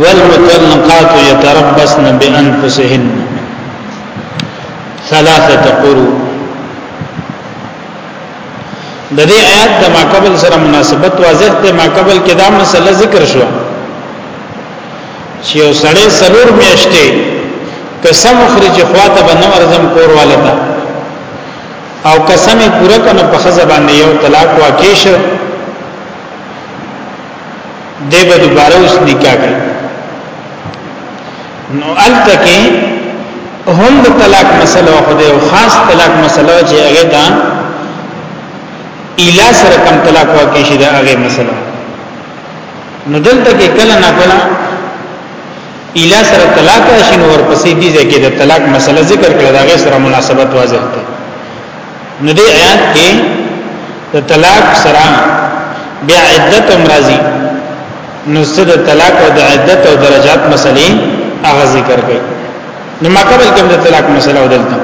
والمطلقات يتربصن بانفسهن ثلاثه قرو د دې آیات د ماقبل سره مناسبت واضح ده ماقبل کې دا مسله ذکر شو چې یو سړی سلور میاشتې قسم خرج خواته بنو ارزم کور والده او قسم پورا کنه په خزه باندې یو طلاق واقع شو دی به دوباره اوس نکاح کوي نو الته کې هم د طلاق مسله خو دی او خاص طلاق مسله چې هغه دا اله سره کم طلاق واقع شي دا هغه مسله نو دلته کې کله نه کله اله سره طلاق شین ورپسې دي چې د طلاق مسله ذکر کړه دا غي سره مناسبت واضح ده نو دې آیات کې د طلاق سره بیا عدت هم راځي نو څه د طلاق او د عدت او درجات مسلې هغه ذکر کړي نو ما قبل کوم د طلاق مسله ودلته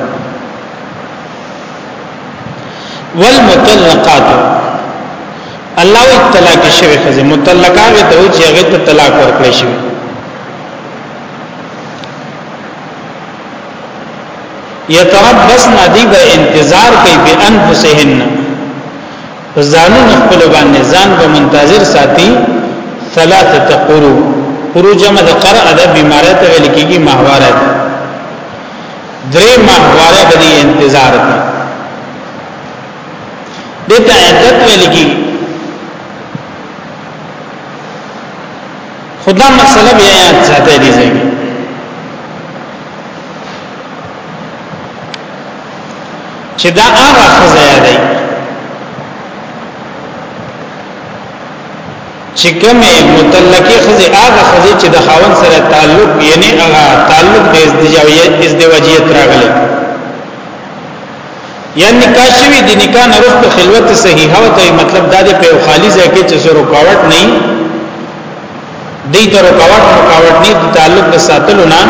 والمطلقات الله وی طلاق شوی خزه مطلقه وی ته چې هغه ته طلاق ورکړی شوی یتربصن دی به انتظار کوي به انفسهن ځانون خپل باندې ځان به منتظر ساتي ثلاثه قرو قرو جمع د قرأ د بیماری ته ویل کیږي ماهواره درې ماهواره به دی انتظار کوي دته عدت ویل کیږي خدا مسله بیا یاد ساتي دي ځای چې دا هغه خزه دی چې کومه متلکه خزه هغه خزه چې د خاون سره تعلق یعنی هغه تعلق د ازدواجیت ازدواجیت راغلی یا نکاح شوی د نکاح نه وروسته خلوت صحیحه وته مطلب دا دی په خالي ځای کې چې زرو کاوت نه دی تر رکاوټ رکاوټ نه د تعلق د ساتلو نه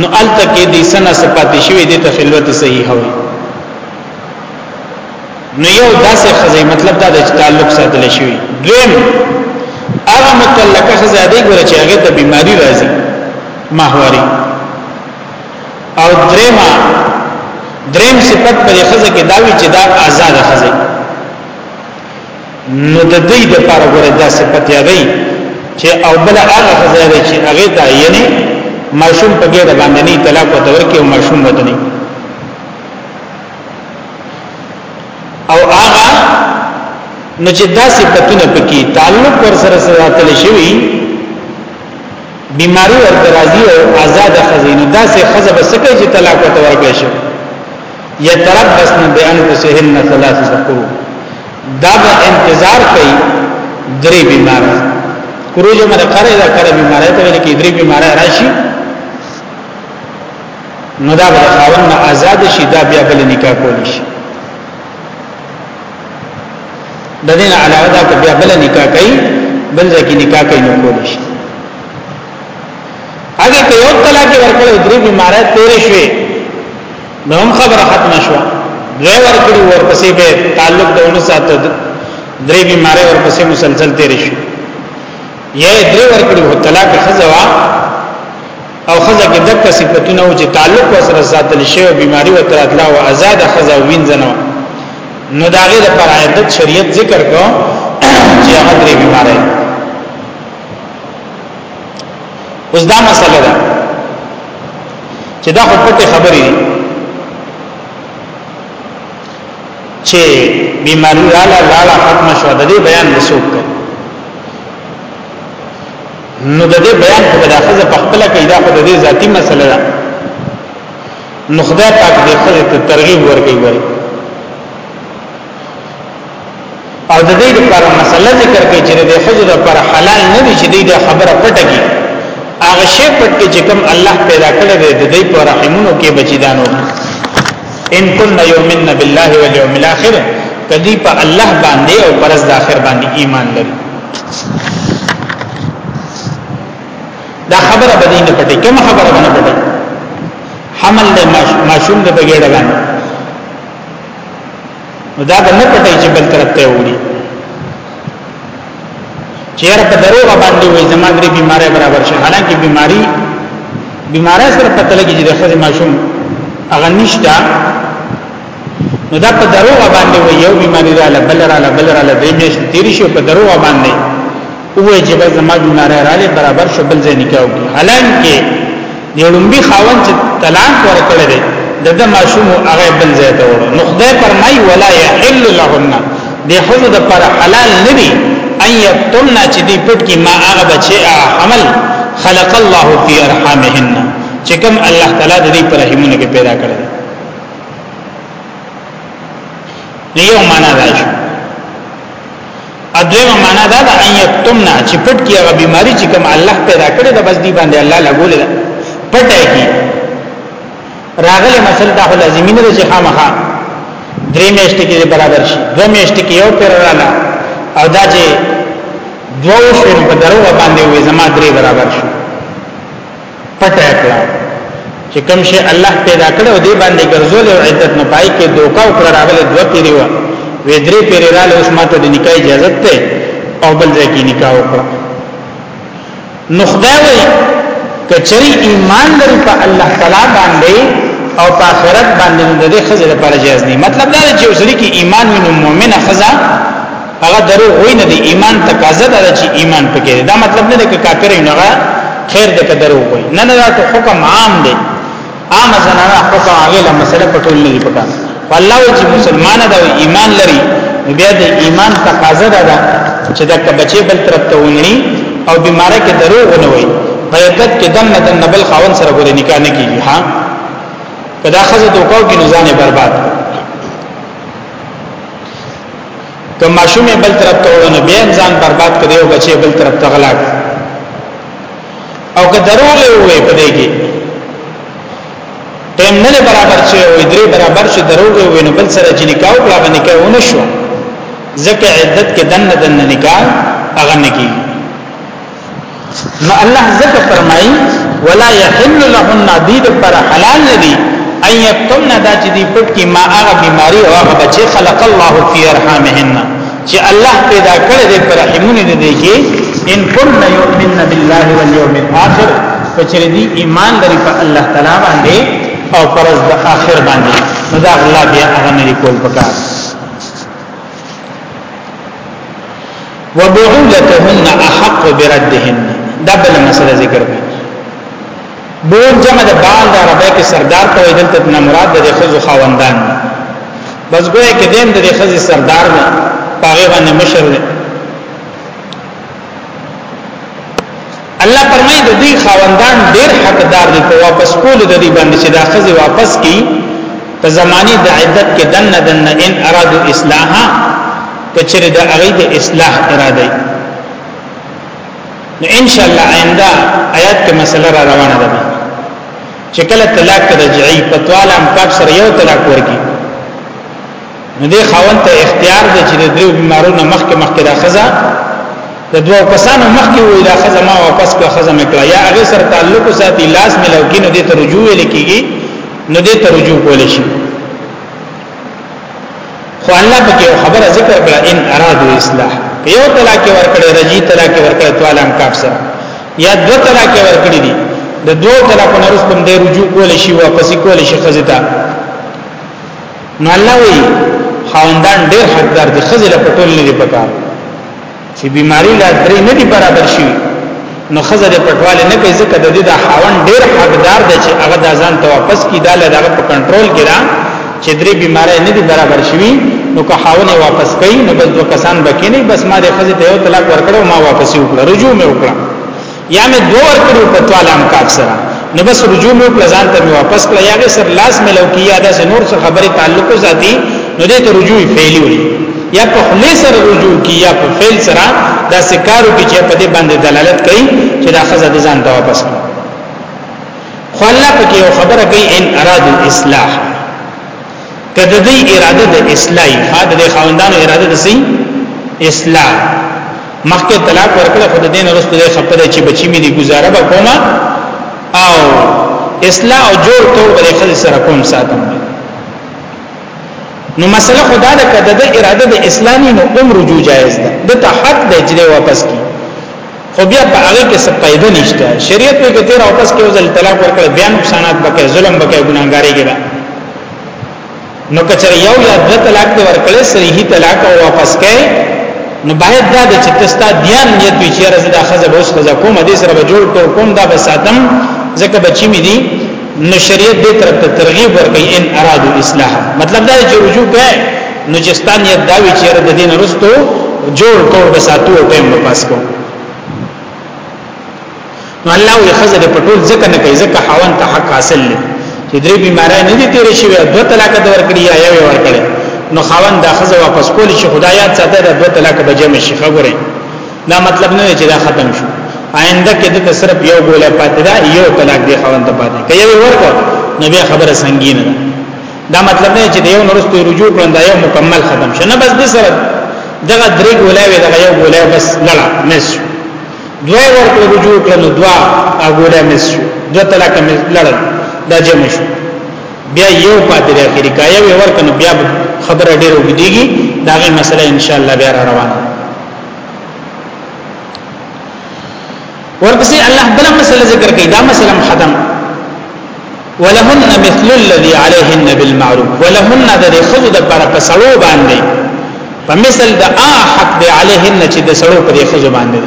نو الته کې د سنه صفات شوی د تخلوت صحیح وي نو یو داسې خزه مطلب دا د تعلق ساتل شوی دویم هغه متعلقه خزه دی ګور چې هغه ته بیماری راځي ماهواري او درېما درېم صفت پر خزه کې داوی چې دا آزاد خزه نو د دې د پاره غره دا صفت یادې چې او بل هغه غزا دی چې هغه دا یعنی ماشوم په ګډه باندې نه طلاق او تور کې او ماشوم ودني او هغه نو چې دا صفاتونه پکې تعلق ور سره سره تل شوی بیماری او درازی او آزاد خزینه دا سه خزه بسکه چې طلاق او تور کې شوی یتربصن بانفسهن ثلاث قرو دا به انتظار کوي درې بیمار قرو جمع د قره دا قره بیمار ته ویل کې درې بیمار راشي نو دا به خاوند نه آزاد شي دا بیا بل نکاح کولی شي د دې علاوه دا بیا بل نکاح کوي بل ځکه نکاح کوي نو کولی شي هغه کې یو طلاق ورکړو درې بیماره تیرې شوې نو هم خبره ختمه شو دوی ورکړو ورپسې به تعلق دونه ساتو درې بیماره ورپسې مسلسل تیرې شو یې درې ورکړو طلاق خزوا او خزه کې دغه صفاتونه او چې تعلق وسره ساتل شوی او بیماری او تراتلا او آزاد خزه وینځنه نو داغه لپاره عادت شریعت ذکر کو چې هغه درې بیماری اوس دا مسله ده چې دا خو پټه خبرې چې بیماری رااله لاړه ختم شو د دې بیان وسوک نو د دې بیان په داخله په خپل کې دا په دې ذاتی مسله ده نو خدای پاک دې خپل ترغیب ورکړي وایي او د دې لپاره مسله ذکر کوي چې د خزو لپاره حلال نه دي چې دې دا خبره پټه کی هغه شی پټ کې چې کوم الله پیدا کړی دی د دې په رحمونو کې بچیدانو ان کن یؤمن بالله والیوم الاخر کدی په الله باندې او پرز د اخر باندې ایمان لري دا خبره بدی نه پټه کوم خبره نه پټه حمل د ماشوم د بغیر باندې نو دا به نه پټي چې بل طرف ته وړي چیر په دروغ باندې وي زما درې بیماری برابر شي حالانکه بیماری بیماری سره پته لګي چې د خځې ماشوم هغه نشته نو دا په دروغ باندې وي یو بیماری را لبل را لبل را لبل میشت تیری شو په دروغ باندې وای چې بس زما بیماری رااله برابر شو بل ځای نکاح وکړي حالانکه د لومبي خاوند چې طلاق ورکړی دی د د ماشوم هغه بل ځای ته وړو نو خدای فرمای ولا يحل لهن د حضور د پر حلال ندي ان يقتلنا چې دی پټ کی ما هغه بچي عمل خلق الله في ارحامهن چې کوم الله تعالی د دې پر رحمونه کې پیدا کړی یو معنا راځي ادویمه معنا دا ده ان یکتمنا چې پټ کی هغه بیماری چې کوم الله پیدا کړی دا بس دی باندې الله لګولې ده پټه کی راغله مثلا دا لازمي نه چې خامخا درې میاشتې کې برابر شي دوه میاشتې کې یو پر رااله او دا چې دوه شوم په درو باندې وې زما درې برابر شو پټه کړه چې کوم شی الله پیدا کړو دی باندې ګرځول او عزت نه پای کې دوکا او کړه راغله دوه پیری و وې درې پیری را له اوس ماته د نکاح اجازه ته او بل ځای کې نکاح وکړه نو خدای وایي کچری ایمان لري په الله تعالی باندې او په آخرت باندې د دې خزه لپاره جایز نه مطلب دا چې اوسري کې ایمان وي نو مؤمنه خزه هغه درو وای نه دی ایمان تقاضا ده چې ایمان پکې دا مطلب نه دی چې کافر نه خیر دې که درو وای نه نه دا حکم عام دی عام زنانه حکم هغه له مسله پټول نه دی پکا والله چې مسلمان ده او ایمان لري بیا د ایمان تقاضا ده چې دا کبچې بل طرف ته ونی او بیماره کې درو ونه وای په عدت کې دم نه دم بل خاون سره ګورې نکاح نه کیږي ها کدا خزه دوکاو کې نزانه برباد که ماشوم بل طرف ته وړو نو بیا ځان برباد کړي او بچي بل طرف ته غلاړ او که ضرور له وې پدې کې ټیم نه برابر شي او درې برابر شي ضرور له وې نو بل سره چې نکاح وکړه باندې کې ونه شو ځکه عدت کې دنه دنه نکاح اغه نه کیږي نو الله ذکر فرمایي ولا يحل لهن دید پر حلال ندي ان یکتمنا دا چې دی پټ کی ما هغه بیماری او هغه بچي خلق الله فی ارحامهن چې الله پیدا کړی دی پر رحمونه دي کې ان کن یؤمن بالله والیوم الاخر فچر دی ایمان لري په الله تعالی باندې او پرز د اخر باندې نو دا الله بیا هغه نه کول پکار وبعولتهن احق بردهن دا بل مسله ذکر کړي بول جمع د بال د عربی کې سردار ته ویل ته نه مراد د خزو خواندان بس ګویا کې دین د خزي سردار نه پاغه باندې مشر دی الله فرمایي د دوی خاوندان ډېر حقدار دي په واپس کول د دې باندې چې دا خزي واپس کی په زماني د عدت کې دن دن ان ارادو اصلاحا کچره د هغه د اصلاح اراده نو ان شاء الله آینده آیات کې مسله را روانه ده چې کله طلاق رجعي په طوال امکاب سره یو طلاق ورکی نو دې خاوند ته اختیار دی چې د دریو بیمارو نه مخکې مخکې دا خزه د دوه کسانو مخکې وې دا خزه ما واپس کړه خزه مکړه یا هغه سره تعلق ساتي لاس ملو کې نو دې ته رجوع لیکيږي نو دې ته رجوع کول شي خو الله پکې خبره ذکر کړه ان ارادو اصلاح یو طلاق ورکړي رجی طلاق ورکړي طالب کاف سره یا دو طلاق ورکړي دي د دوه طلاقونو وروسته د رجوع کول شي واپس کول شي خزه ته نو الله وی خاوندان ډیر حقدار دي خزه له پټول نه دي پکار چې بیماری لا درې نه دي برابر شي نو خزه د پټواله نه کوي ځکه د دې د خاوند ډیر حقدار دي چې هغه د ځان ته واپس کی دا له دغه په کنټرول کې را چې درې بیماری نه دي برابر شي نو که خاوند واپس کوي نو بس دوه کسان بکینی بس ما د خزه ته یو طلاق ورکړو ما واپس وکړه رجوع مې وکړه یا مې دوه ور کړو په طوال امکاک سره نو بس رجوع مې کړ ځان ته مې واپس کړ یا به سر لاس مې لو کیه دا نور څه خبره تعلق ذاتی نو دې ته رجوع فعلی وي یا په خلی سره رجوع کی یا په فعل سره دا سکارو کې چې په دې باندې دلالت کوي چې دا خزه دې ځان ته واپس کړ خو الله پکې یو خبره کوي ان اراد الاصلاح کده دی اراده د اصلاحي ها د خاوندانو اراده د سي اصلاح مخکې طلاق ورکړه خو د دین وروسته د خپل چې بچی مې دی گزاره وکوما او اصلاح او جوړ تور د خځې سره کوم ساتم نو مسله خدا ده کده د اراده د اسلامي نو عمر جو جایز ده د ته حق د اجره واپس کی خو بیا په هغه کې څه پیدا نشته شریعت وی کتیر او پس کې ځل طلاق ورکړ بیا نقصانات پکې ظلم پکې ګناګاری کې نو کچر یو یا د طلاق دی ورکړ صحیح طلاق او واپس کې نو باید دا د چتستا دیان نیت وی چې رزه د خزه بوس خزه کوم دې سره به جوړ ټول کوم دا به ساتم ځکه بچی می دي نو شریعت دې طرف ته ترغیب ورکړي ان ارادو اصلاح مطلب دا چې رجوع کوي نو چې ستان یې دا وی چې د دین رستو جوړ کول به ساتو او ټیم به پاس کو نو الله یې خزر په ټول ځکه نه کوي ځکه حوان ته حق حاصل لري چې درې بیمارای نه دي تیرې شي دوه طلاق د ورکړي یا یو ورکړي نو خاوند دا خزه واپس کول شي خدایات ساته د دوه طلاق بجمه شي خبره دا مطلب نه چې دا ختم شو آینده کې د صرف یو ګولې پاتې ده یو طلاق دی خوند پاتې کوي یو ورکو نو بیا خبره سنگینه ده دا مطلب نه چې یو نورستو رجوع کړم دا یو مکمل ختم شنه بس د سره دغه درې ګولې وي دغه یو ګولې بس لړا مس دوه ورکو رجوع کړم دوا ګولې مس دوه طلاق مس لړل دا جمع شو بیا یو پاتې دی اخیری کا یو ورکنه بیا خبره ډیره وګدیږي دا غي مسله ان شاء الله بیا روانه ورپسې الله بل مسله ذکر کړي دا مسله ختم ولهن مثل الذي عليهن بالمعروف ولهن د خذو د پر پسړو باندې په مثل د ا حق دی عليهن چې د سړو پر خذو باندې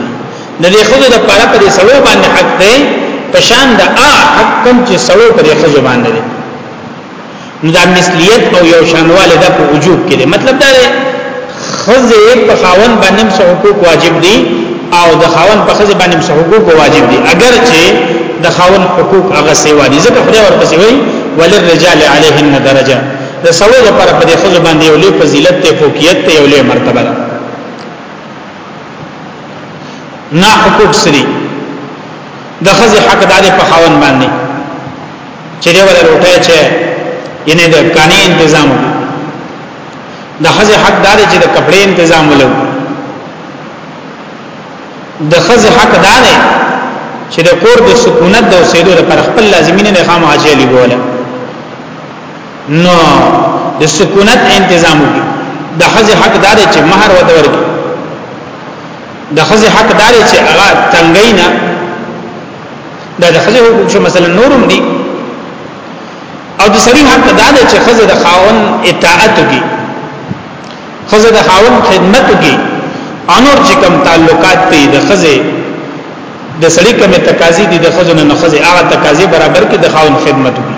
د دې خذو د پر پر سړو باندې حق دی پشان د ا حق کوم چې سړو پر خذو باندې نو دا مثلیت او یو شانواله د په وجوب کې دی مطلب دا دی خزه په خاون باندې څه حقوق واجب دي او د خاون په خزه باندې څه حقوق واجب دي اگر چې د خاون حقوق هغه سیوا دي ځکه خدای ورپسې وایي وللرجال علیهن درجه د سوي لپاره په دې خزه باندې یو لوی فضیلت ته فوقیت ته یو لوی مرتبه ده نه حقوق سری د خزه حق دار په خاون باندې چې دی ولا روټه چې ینه د کاني تنظیم د خزه حق دار چې د کپڑے تنظیم ولو د خزه حق دار چې د کور د سکونت د اوسېدو لپاره خپل لازمینه نه خامه حاجی بوله نو د سکونت تنظیم وکړي د خزه حق دار چې مہر ودور د خزه حق دار چې هغه تنګینا دا د خزه حقوق شو مثلا نورم دي او د سړي حق دا دی چې خزه د خاون اطاعت وکړي خزه د خاون خدمت وکړي انور چې کوم تعلقات دي د خزه د سړي کوم تقاضي دي د خزه نه خزه هغه تقاضي برابر کې د خاون خدمت وکړي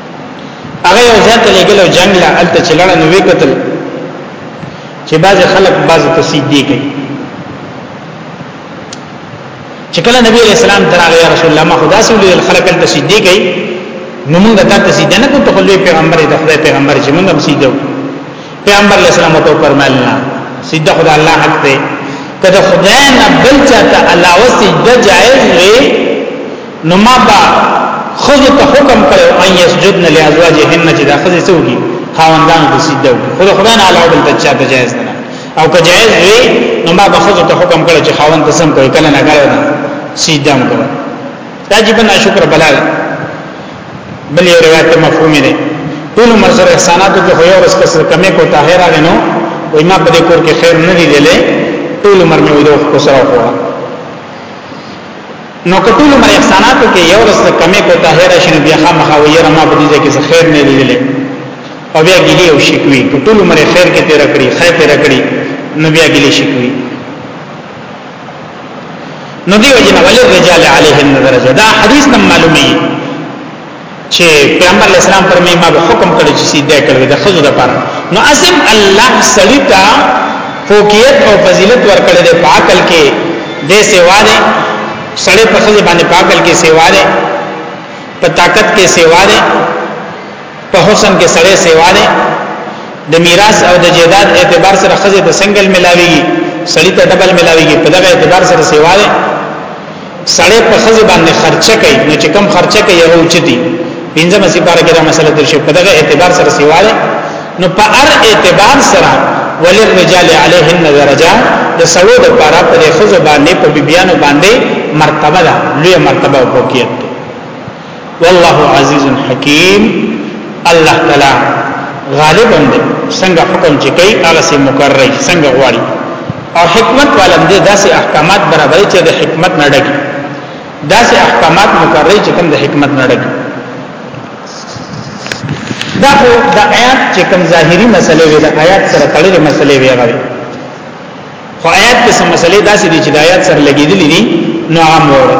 هغه یو ځای ته لګل او جنگ لا الته چلړ نو وکتل چې باز خلک باز ته سیدی کوي چې کله نبی علیہ السلام دراغه یا رسول الله ما خدا سي ولې خلک الته سیدی کوي نو موږ ته ته سیدی نه کوو ته خپل پیغمبر د خدای پیغمبر چې موږ هم سیدو پیغمبر علیہ السلام ته فرمایل نه سیده خدای الله حق دی کله خدای نه بل چاته علاوه سیده جائز وي نو ما با خذو ته حکم کړو ان یسجدن لازواجهن چې دا خذې سوګي خاوندان د سجده وکړي خو خدای نه علاوه بل چا ته جایز نه او که جایز وي نو ما با خذو ته حکم کړو چې خاوند قسم کوي کله نه کړو سجده وکړي دا چې بنا شکر بلال بل یو روایت مفهومي دی ټول مزر احسانات ته خو یو رس کس کمه کو طاهر غنو وای ما په دې کور کې خیر نه دی لیدلې ټول عمر مې ودو کو سره وکړه نو کټول عمر احساناتو کې یو رس کمې کو ته هر شنو بیا خامخا ویې رما په دې کې خیر نه لیدلې او بیا ګلی او شکوي کټول عمر خیر کې تیر کړی خیر تیر کړی نو بیا ګلی شکوي نو دی وجنه ولې رجال علیهم درجه دا حدیث نم معلومي چې پیغمبر اسلام پر مې ما به حکم کړی چې سیده کړی د خزو د پر نو اسم الله سړی ته فوقیت او فضیلت ورکړی د پاکل کې د سیوا ده سړی په خزو باندې پاکل کې سیوا ده په طاقت کې سیوا ده په حسن کې سړی سیوا ده د میراث او د جیداد اعتبار سره خزه د سنگل ملاويږي سړی ته ډبل ملاويږي په دغه اعتبار سره سیوا ده سړی په خزه باندې خرچه کوي نو چې کم خرچه کوي هغه اوچتي پنځمه سپاره کې دا مسله تر شي په دغه اعتبار سره سیواله نو په هر اعتبار سره وللرجال علیهن درجه د سړو د پاره په خزه باندې په بیبيانو باندې مرتبه ده لوی مرتبه او فوقیت والله عزیز حکیم الله تعالی غالب دی څنګه حکم چې کوي هغه سي مقرر څنګه غواړي او حکمت ولم دي داسې احکامات برابرې چې د حکمت نه ډګي داسې احکامات مقرر چې کوم د حکمت نه ډګي دا خو د آیات چې کوم ظاهري مسلې وي د آیات سره تړلې مسلې وي هغه خو آیات کې سم مسلې داسې دي چې د آیات سره لګېدلې دي نو عام وره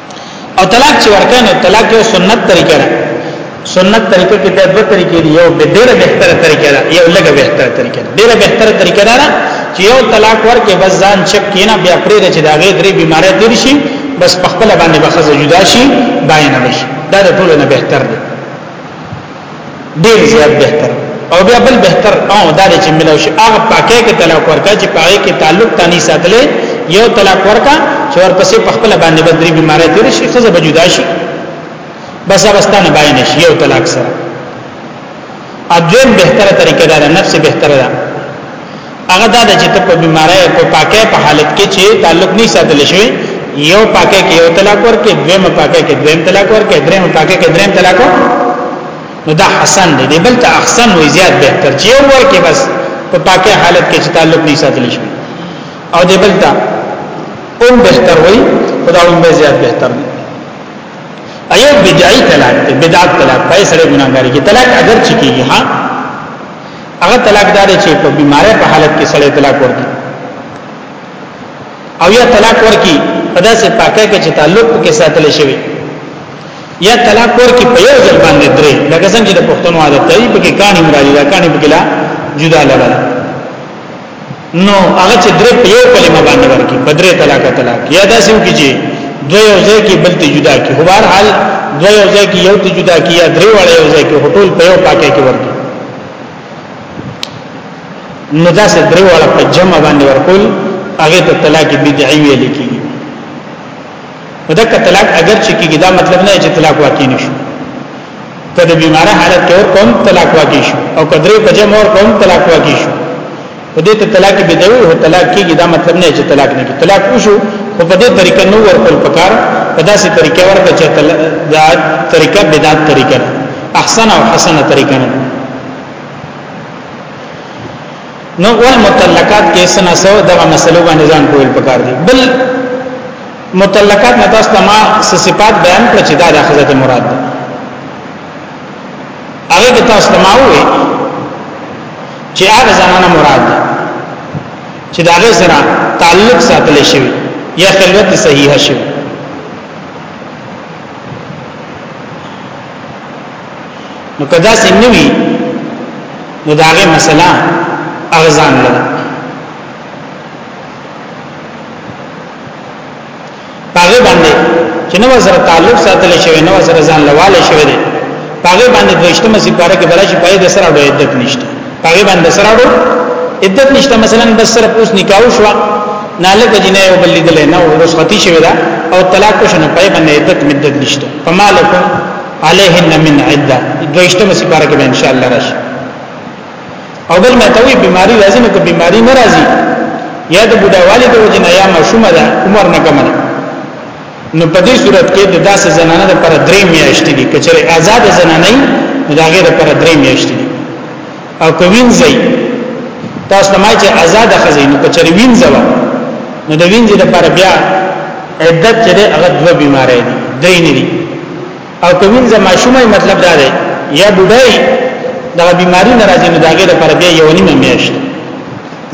او طلاق چې ورکه نو طلاق یو سنت طریقه ده سنت طریقه کې دا دوه طریقې دي یو به ډیره بهتره طریقه ده یو لږه بهتره طریقه ده ډیره بهتره طریقه ده چې یو طلاق ورکه بس ځان چک کینا بیا پرې د چې دا غي درې بیماری دي شي بس په خپل باندې بخزه جدا شي باینه نشي دا د ټولو نه بهتر دی ډیر زیات بهتر او بیا بل بهتر او دا چې ملو شي هغه پاکه کې طلاق ورکا چې پاره کې تعلق تانی ساتلې یو طلاق ورکا چې ورپسې په خپل باندې بدري بیماری تیر شي خزه بجدا شي بس واستانه باندې نشي یو طلاق سره اجل بهتره طریقه ده نفس بهتره ده هغه دا چې ته په بیماری په پاکه په حالت کې چې تعلق نه ساتل شي یو پاکه کې یو طلاق ورکې دویم پاکه کې دویم طلاق ورکې دریم پاکه کې دریم طلاق نو دا حسن دی بل ته احسن وي زیات بهتر چې یو ورکې بس په پاکه حالت کې چې تعلق نه ساتل شي او دی بل ته اون بهتر وي خدا اون به زیات بهتر دی ایو بدعی طلاق دی بدعت طلاق پای سره ګناګاری کې طلاق اگر چکیږي ها هغه طلاق دار چې په بیماری په حالت کې سړی طلاق ورکړي او یا طلاق ورکړي په داسې پاکه کې چې تعلق کې ساتل شوی یا طلاق ورکړي په یو ځل باندې درې لکه څنګه چې د پښتنو عادت دی په کې کاني مرادي دا کاني په کې لا جدا لړل نو هغه چې درې په یو کلمه باندې ورکړي په درې طلاق طلاق یا داسې وکړي چې دوی یو ځای کې بل ته جدا کی هو بهر حال دوی یو ځای کې یو ته جدا کی یا درې وړ یو ځای کې هټول په یو پاکه کې ورکړي نو دا سه درې واړه په جمع باندې ورکول هغه ته طلاق بدعي ویل کیږي دا که طلاق اگر چې کیږي دا مطلب نه چې طلاق واقع نشي کله بیماره حالت کې اور کوم طلاق واقع شي او کدرې په جمع اور کوم طلاق واقع شي په دې ته طلاق به دی او طلاق کیږي دا مطلب نه چې طلاق نه کیږي طلاق وشو خو په دې طریقه نو ورکول پکار په داسې طریقه ورکړه چې دا طریقه بدعت طریقه ده احسن او حسنه طریقه نه نو ول متلقات کې سنا سو دغه مسلو باندې ځان کویل پکار دي بل متلقات نه تاسو ما صفات بیان کړ چې دا د حضرت مراد ده هغه کې تاسو ته ما وې چې هغه زنانه مراد ده چې دا غي سره تعلق ساتل شي یا خلوت صحیح شي نو کدا سنوي نو دا غي مسله اغزان لري پاغه باندې چې نو سره تعلق ساتل شوی نو سره ځان لواله شوی دی پاغه باندې دوشتمه سپاره کې بلای شي پای د سره ډو عدت نشته پاغه باندې سره ډو عدت نشته مثلا بس سره پوس نکاح شو نالک جنې او بل لیدل نه او رسختی شوی دا او طلاق کو شنو پای باندې عدت مدت نشته فمالکم علیهن من عده دوشتمه سپاره کې ان شاء الله راشي او بل ما ته وی بیماری راځي نو که بیماری نه راځي یا د بډاوالي د وجې نه یا ماشومه ده عمر نه کمه ده نو په دې صورت کې د داسې زنانه د پر درې میاشتې دي کچره آزاد زنانه نه دا غیر پر درې میاشتې دي او کوین زئی تاسو ما چې آزاد خزینو کچره وین زوا نو د وین زې د پر بیا عدت چې هغه دوه بیمارې دي درې نه دي او کوین زما شومه مطلب دا دی یا بډای دا بیماری ناراضی نه داګه لپاره بیا یو نیمه میاشت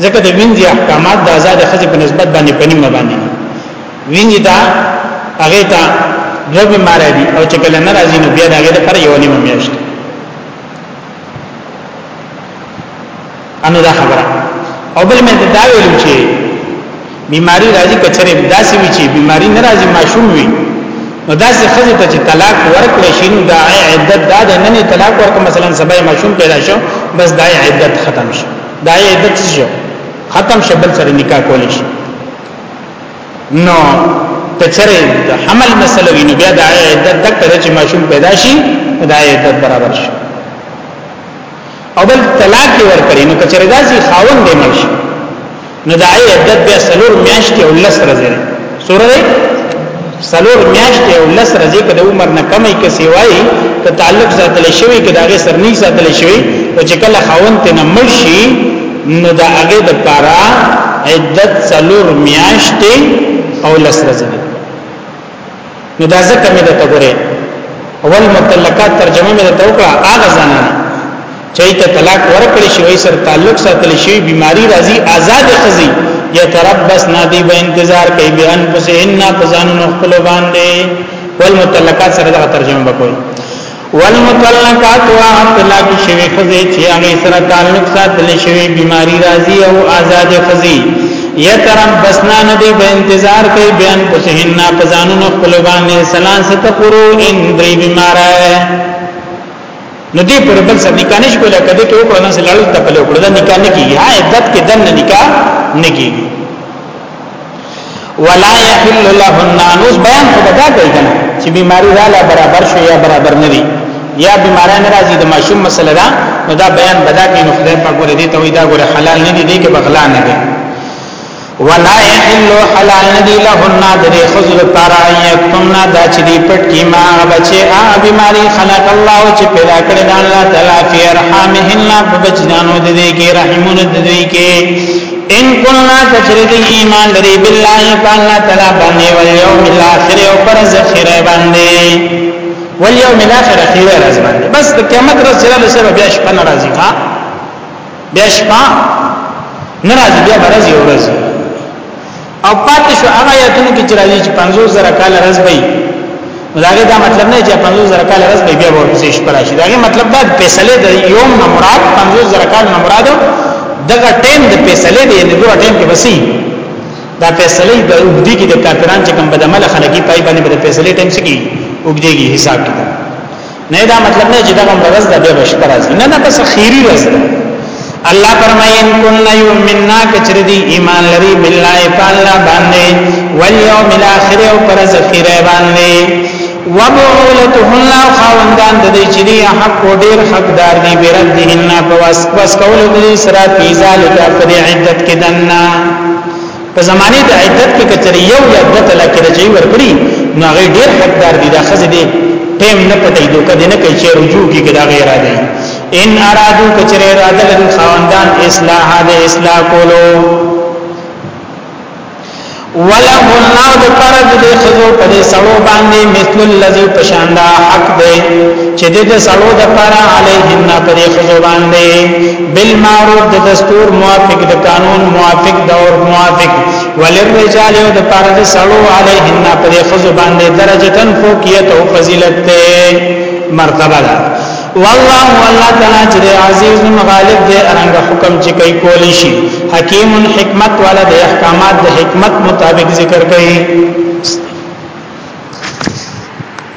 ځکه د وینځي احکامات د آزاد خزې په نسبت باندې پنیمه باندې وینځي دا هغه ته دوه بیمار دي او چې کله ناراضی نه بیا داګه لپاره یو نیمه میاشت انو دا خبره او بل مې دا ویل چې بیماری راځي کچره داسې وی چې بیماری نه راځي ماشوم وي نو داسې خزه ته چې طلاق ورکړي شي نو دا عدت دا د نن طلاق ورک مثلا سبا ماشوم پیدا شو بس دا عدت ختم شي دا عدت شو ختم شي بل سره نکاح کول شي نو کچره حمل مسله ویني بیا دا عدت تک چې ماشوم پیدا شي دا عدت برابر شي او بل طلاق ورکړي نو کچره داسي خاوند دی مرشي نو د عدت بیا سلور میاشتې او لس ورځې ده سوره ده سلور میاشتې او لس ورځې کده عمر نه کمې کې سیوای ته تعلق ساتل شوی کده هغه سر نه ساتل شوی او چې کله خاوند ته مرشي نو دا هغه د پارا عدت سلور میاشتې او لس ورځې نو دا ځکه مې د تګره اول متلقات ترجمه مې د توکړه هغه زنانه چې ته طلاق ورکړې شوی سر تعلق ساتل شوی بیماری راځي آزاد خزي یتربص نادی به انتظار کوي بیان پسې ان فزانو خپل باندې والمطلقات سره دا ترجمه وکړي والمطلقات او طلاق شوی خزه چې هغه سره تعلق ساتل شوی بیماری راځي او آزاد خزي یتربسنا ندی به انتظار کوي بیان پسهن نا پزانو نو خپل باندې سلام ست قرو ان دی بیماره نو دی پر بل سره نکاح نش کوله کده کې وکړه نه سلال ته په لوکړه نکاح نه کیږي ها عدت کې دن نکاح نه کیږي ولا يحل لهن نوز بیان خو بدا کوي کنه چې بیماری رااله برابر شو یا برابر نه وي یا بیماری ناراضي د ماشوم مسله ده نو دا بیان بدا کوي نو خدای پاک ورته دي ته وي دا ګوره حلال نه دي دي کې بغلا نه دي ولا يحل حلال ندی لهن در خذل پر ایتمنا دا چې دی پټ کی ما بچي ا بیماری خلق الله چې پیدا کړی دا الله تعالی فی ارحامهن په بچنانو دې کې رحمون دې کې ان كنا تجرد ایمان لري بالله فالله تعالی باندې واليوم الاخر او پر ذخیره باندې واليوم الاخر خیره راز باندې بس د قیامت راز جلال سره بیا شپه ناراضي ښا بیا شپه ناراضي بیا راز یو راز او پاتې شو هغه آیاتونو کې چې راځي چې 50 زره کال رز وي داګه دا مطلب نه چې 50 زره کال رز وي بیا ورپسې شپه راشي داګه مطلب دا فیصله د یوم نه مراد 50 زره کال نه مراد دغه ټیم د فیصله دی نه دغه ټیم کې وسی دا فیصله د وګړي کې د کافرانو چې کوم بدعمل خلګي پای باندې د فیصله ټیم سکی وګړي حساب کیږي نه دا مطلب نه چې دا هم ورځ ده بیا بشپړ راځي نه نه بس خیری ورځ ده الله فرمایي ان کن یؤمننا کچری دی ایمان لري بالله تعالی باندې والیوم الاخر او پر ذخیره باندې وبعولتهن او خاوندان د دې چې دی حق او ډیر حقدار دی بیرتهن په واس پس کول د سره پیزال کا پر عدت کې دنا په زمانه د عدت کې کچر یو یا دو طلاق رجعي ورکړي نو هغه ډیر حقدار دي دا خزه دي ټیم نه پټي دوه کده نه کوي چې رجوع کې کدا غیر دی ان ارادو کچر اراده لري خواندان اصلاح د اصلاح کولو وله الله د پرد د خزو په دې سړو باندې مثل الذي پشاندا حق دی چې د سړو د پر علیهن پر خزو باندې بالمعروف د دستور موافق د قانون موافق د اور موافق وللرجال او د پاره د سړو علیهن پر خزو باندې درجتن فوقیت او فضیلت ته مرتبه ده والله والله تعالی چې عزیز غالب دې رنګ حکم چې کوي کولی شي حکیم حکمت والا د احکامات د حکمت مطابق ذکر کوي